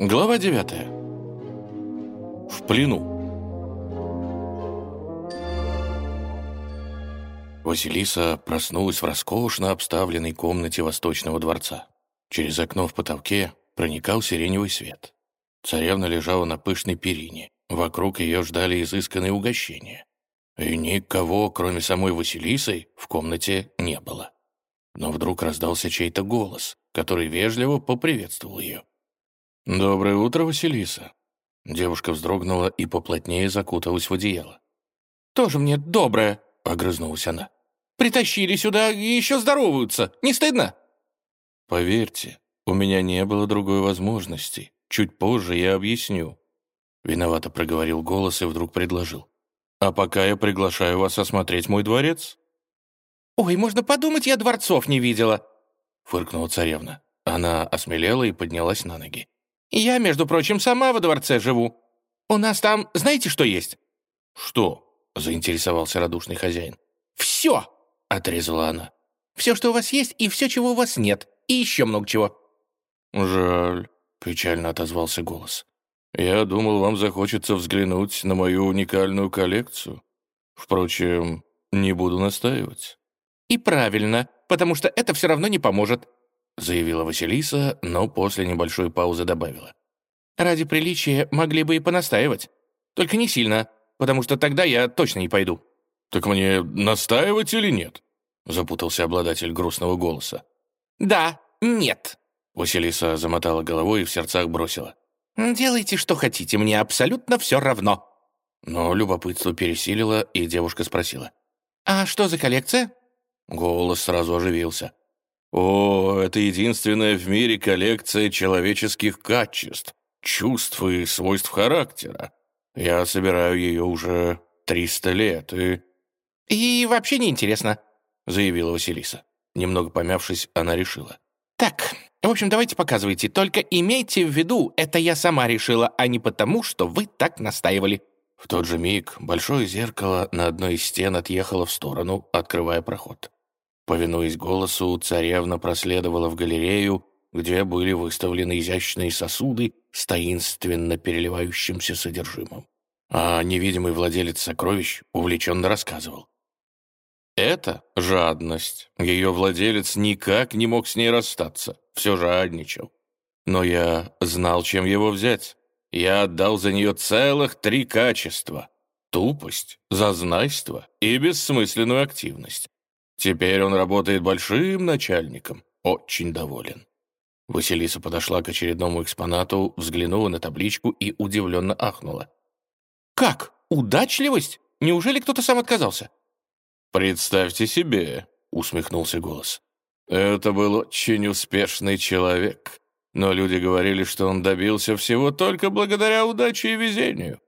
Глава 9. В плену. Василиса проснулась в роскошно обставленной комнате Восточного дворца. Через окно в потолке проникал сиреневый свет. Царевна лежала на пышной перине. Вокруг ее ждали изысканные угощения. И никого, кроме самой Василисы, в комнате не было. Но вдруг раздался чей-то голос, который вежливо поприветствовал ее. «Доброе утро, Василиса!» Девушка вздрогнула и поплотнее закуталась в одеяло. «Тоже мне доброе!» — огрызнулась она. «Притащили сюда и еще здороваются! Не стыдно?» «Поверьте, у меня не было другой возможности. Чуть позже я объясню». Виновато проговорил голос и вдруг предложил. «А пока я приглашаю вас осмотреть мой дворец». «Ой, можно подумать, я дворцов не видела», — фыркнула царевна. Она осмелела и поднялась на ноги. «Я, между прочим, сама во дворце живу. У нас там знаете, что есть?» «Что?» — заинтересовался радушный хозяин. «Все!» — отрезала она. «Все, что у вас есть, и все, чего у вас нет. И еще много чего». «Жаль», — печально отозвался голос. «Я думал, вам захочется взглянуть на мою уникальную коллекцию. Впрочем, не буду настаивать». «И правильно, потому что это все равно не поможет», заявила Василиса, но после небольшой паузы добавила. «Ради приличия могли бы и понастаивать. Только не сильно, потому что тогда я точно не пойду». «Так мне настаивать или нет?» запутался обладатель грустного голоса. «Да, нет», Василиса замотала головой и в сердцах бросила. «Делайте, что хотите, мне абсолютно все равно». Но любопытство пересилило, и девушка спросила. «А что за коллекция?» Голос сразу оживился. «О, это единственная в мире коллекция человеческих качеств, чувств и свойств характера. Я собираю ее уже триста лет, и...» «И вообще неинтересно», — заявила Василиса. Немного помявшись, она решила. «Так, в общем, давайте показывайте, только имейте в виду, это я сама решила, а не потому, что вы так настаивали». В тот же миг большое зеркало на одной из стен отъехало в сторону, открывая проход. Повинуясь голосу, царевна проследовала в галерею, где были выставлены изящные сосуды с таинственно переливающимся содержимым. А невидимый владелец сокровищ увлеченно рассказывал. Это жадность. Ее владелец никак не мог с ней расстаться, все жадничал. Но я знал, чем его взять. Я отдал за нее целых три качества — тупость, зазнайство и бессмысленную активность. Теперь он работает большим начальником, очень доволен. Василиса подошла к очередному экспонату, взглянула на табличку и удивленно ахнула. «Как? Удачливость? Неужели кто-то сам отказался?» «Представьте себе», — усмехнулся голос. «Это был очень успешный человек, но люди говорили, что он добился всего только благодаря удаче и везению.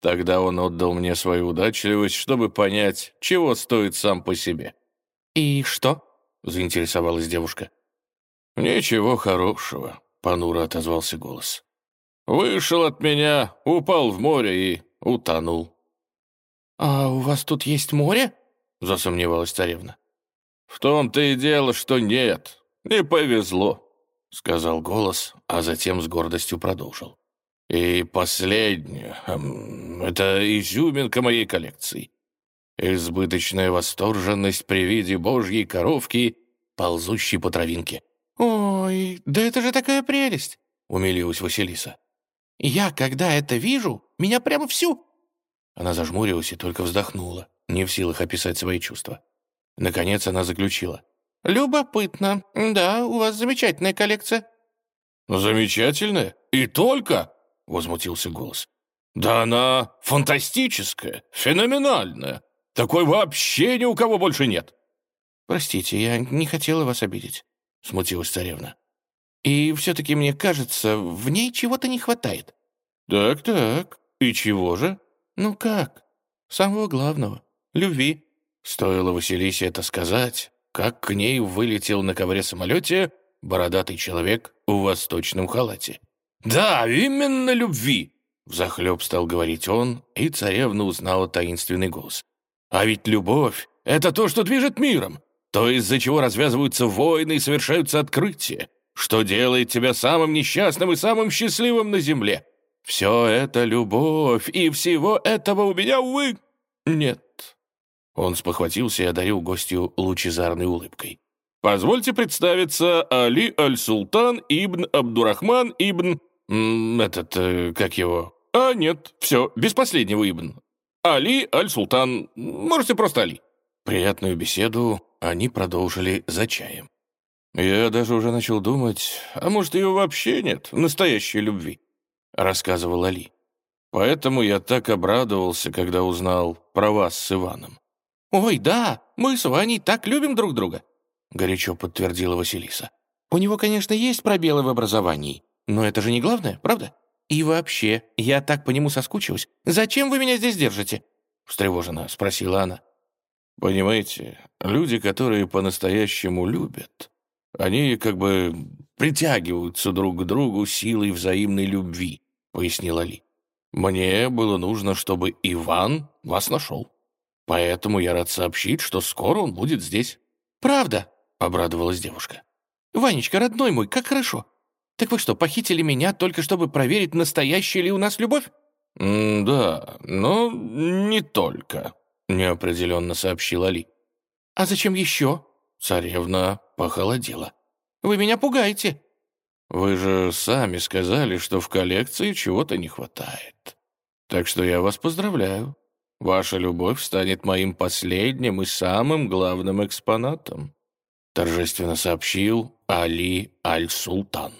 Тогда он отдал мне свою удачливость, чтобы понять, чего стоит сам по себе. «И что?» — заинтересовалась девушка. «Ничего хорошего», — понуро отозвался голос. «Вышел от меня, упал в море и утонул». «А у вас тут есть море?» — засомневалась царевна. «В том-то и дело, что нет, не повезло», — сказал голос, а затем с гордостью продолжил. «И последнее, эм, это изюминка моей коллекции. Избыточная восторженность при виде божьей коровки, ползущей по травинке. «Ой, да это же такая прелесть!» — умилилась Василиса. «Я, когда это вижу, меня прямо всю...» Она зажмурилась и только вздохнула, не в силах описать свои чувства. Наконец она заключила. «Любопытно. Да, у вас замечательная коллекция». «Замечательная? И только?» — возмутился голос. «Да она фантастическая, феноменальная. Такой вообще ни у кого больше нет». «Простите, я не хотела вас обидеть», — смутилась царевна. «И все-таки, мне кажется, в ней чего-то не хватает». «Так-так, и чего же?» «Ну как? Самого главного — любви». Стоило Василисе это сказать, как к ней вылетел на ковре-самолете бородатый человек в восточном халате. «Да, именно любви!» — взахлеб стал говорить он, и царевна узнала таинственный голос. А ведь любовь — это то, что движет миром, то, из-за чего развязываются войны и совершаются открытия, что делает тебя самым несчастным и самым счастливым на земле. Все это любовь, и всего этого у меня, увы, нет». Он спохватился и одарил гостью лучезарной улыбкой. «Позвольте представиться, Али Аль-Султан Ибн Абдурахман Ибн... Этот, э, как его? А, нет, все, без последнего Ибн. Али Аль-Султан, можете просто Али». Приятную беседу они продолжили за чаем. «Я даже уже начал думать, а может, ее вообще нет, настоящей любви», — рассказывал Али. «Поэтому я так обрадовался, когда узнал про вас с Иваном». «Ой, да, мы с Ваней так любим друг друга», — горячо подтвердила Василиса. «У него, конечно, есть пробелы в образовании, но это же не главное, правда? И вообще, я так по нему соскучилась. Зачем вы меня здесь держите?» — встревоженно спросила она. «Понимаете, люди, которые по-настоящему любят, они как бы притягиваются друг к другу силой взаимной любви», — пояснил Али. «Мне было нужно, чтобы Иван вас нашел. Поэтому я рад сообщить, что скоро он будет здесь». «Правда?» — обрадовалась девушка. «Ванечка, родной мой, как хорошо. Так вы что, похитили меня только чтобы проверить, настоящая ли у нас любовь?» «Да, но не только», — неопределенно сообщил Али. «А зачем еще?» Царевна похолодела. «Вы меня пугаете». «Вы же сами сказали, что в коллекции чего-то не хватает. Так что я вас поздравляю. Ваша любовь станет моим последним и самым главным экспонатом», торжественно сообщил Али Аль-Султан.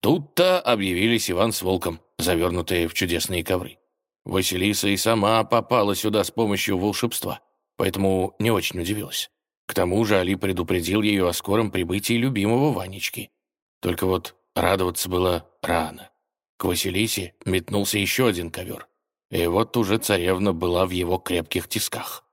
Тут-то объявились Иван с Волком, завернутые в чудесные ковры. Василиса и сама попала сюда с помощью волшебства, поэтому не очень удивилась. К тому же Али предупредил ее о скором прибытии любимого Ванечки. Только вот радоваться было рано. К Василисе метнулся еще один ковер. И вот уже царевна была в его крепких тисках.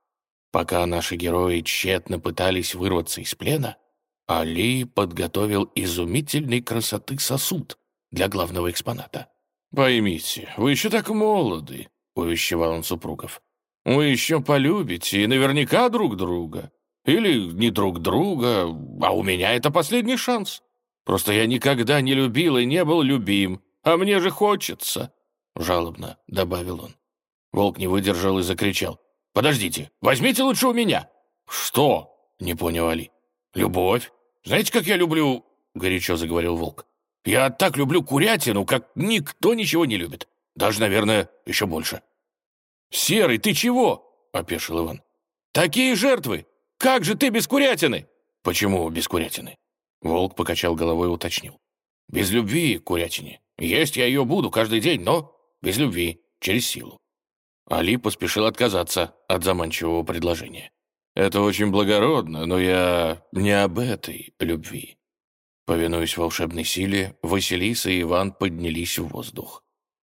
Пока наши герои тщетно пытались вырваться из плена, Али подготовил изумительной красоты сосуд для главного экспоната. «Поймите, вы еще так молоды», — увещевал он супругов. «Вы еще полюбите и наверняка друг друга. Или не друг друга, а у меня это последний шанс. Просто я никогда не любил и не был любим, а мне же хочется», — жалобно добавил он. Волк не выдержал и закричал. «Подождите, возьмите лучше у меня». «Что?» — не понял Али. «Любовь. Знаете, как я люблю...» — горячо заговорил Волк. «Я так люблю курятину, как никто ничего не любит. Даже, наверное, еще больше». «Серый, ты чего?» — опешил Иван. «Такие жертвы! Как же ты без курятины?» «Почему без курятины?» Волк покачал головой и уточнил. «Без любви к курятине. Есть я ее буду каждый день, но без любви, через силу. Али поспешил отказаться от заманчивого предложения. «Это очень благородно, но я не об этой любви». Повинуясь волшебной силе, Василиса и Иван поднялись в воздух.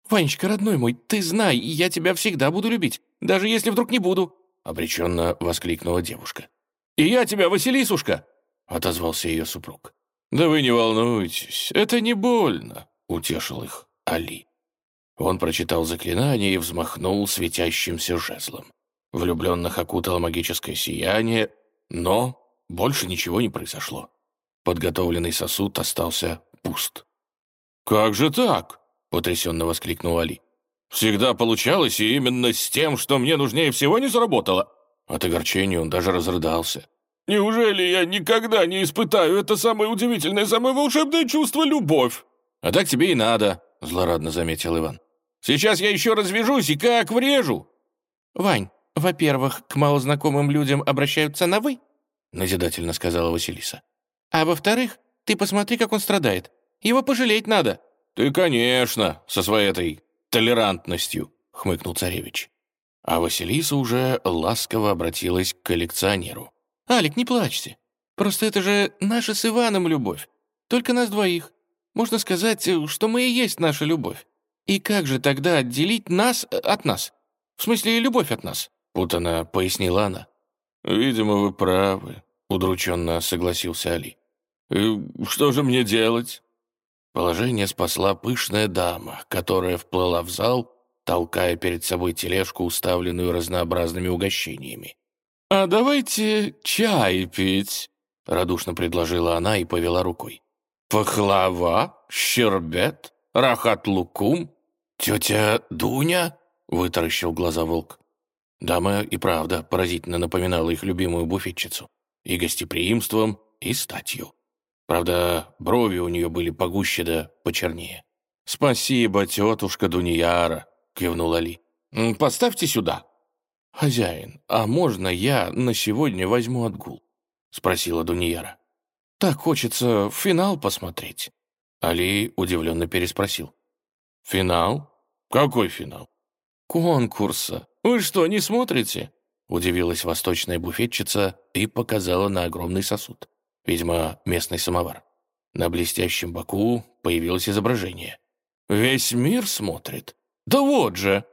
«Ванечка, родной мой, ты знай, я тебя всегда буду любить, даже если вдруг не буду», — обреченно воскликнула девушка. «И я тебя, Василисушка!» — отозвался ее супруг. «Да вы не волнуйтесь, это не больно», — утешил их Али. Он прочитал заклинание и взмахнул светящимся жезлом. Влюбленных окутало магическое сияние, но больше ничего не произошло. Подготовленный сосуд остался пуст. «Как же так?» — потрясенно воскликнул Али. «Всегда получалось, и именно с тем, что мне нужнее всего, не заработало». От огорчения он даже разрыдался. «Неужели я никогда не испытаю это самое удивительное, самое волшебное чувство — любовь?» «А так тебе и надо», — злорадно заметил Иван. Сейчас я еще развяжусь и как врежу!» «Вань, во-первых, к малознакомым людям обращаются на «вы», — назидательно сказала Василиса. «А во-вторых, ты посмотри, как он страдает. Его пожалеть надо». «Ты, конечно, со своей этой толерантностью», — хмыкнул царевич. А Василиса уже ласково обратилась к коллекционеру. «Алик, не плачьте. Просто это же наша с Иваном любовь. Только нас двоих. Можно сказать, что мы и есть наша любовь. «И как же тогда отделить нас от нас? В смысле, любовь от нас?» Путано пояснила она. «Видимо, вы правы», — удрученно согласился Али. «И что же мне делать?» Положение спасла пышная дама, которая вплыла в зал, толкая перед собой тележку, уставленную разнообразными угощениями. «А давайте чай пить», — радушно предложила она и повела рукой. «Пахлава? Щербет? Рахат-лукум? Тетя Дуня?» — вытаращил глаза волк. Дама и правда поразительно напоминала их любимую буфетчицу. И гостеприимством, и статью. Правда, брови у нее были погуще да почернее. «Спасибо, тетушка Дуньяра», — кивнул Али. «Поставьте сюда». «Хозяин, а можно я на сегодня возьму отгул?» — спросила Дуньяра. «Так хочется финал посмотреть». Али удивленно переспросил. «Финал? Какой финал?» «Конкурса. Вы что, не смотрите?» Удивилась восточная буфетчица и показала на огромный сосуд. Видимо, местный самовар. На блестящем боку появилось изображение. «Весь мир смотрит? Да вот же!»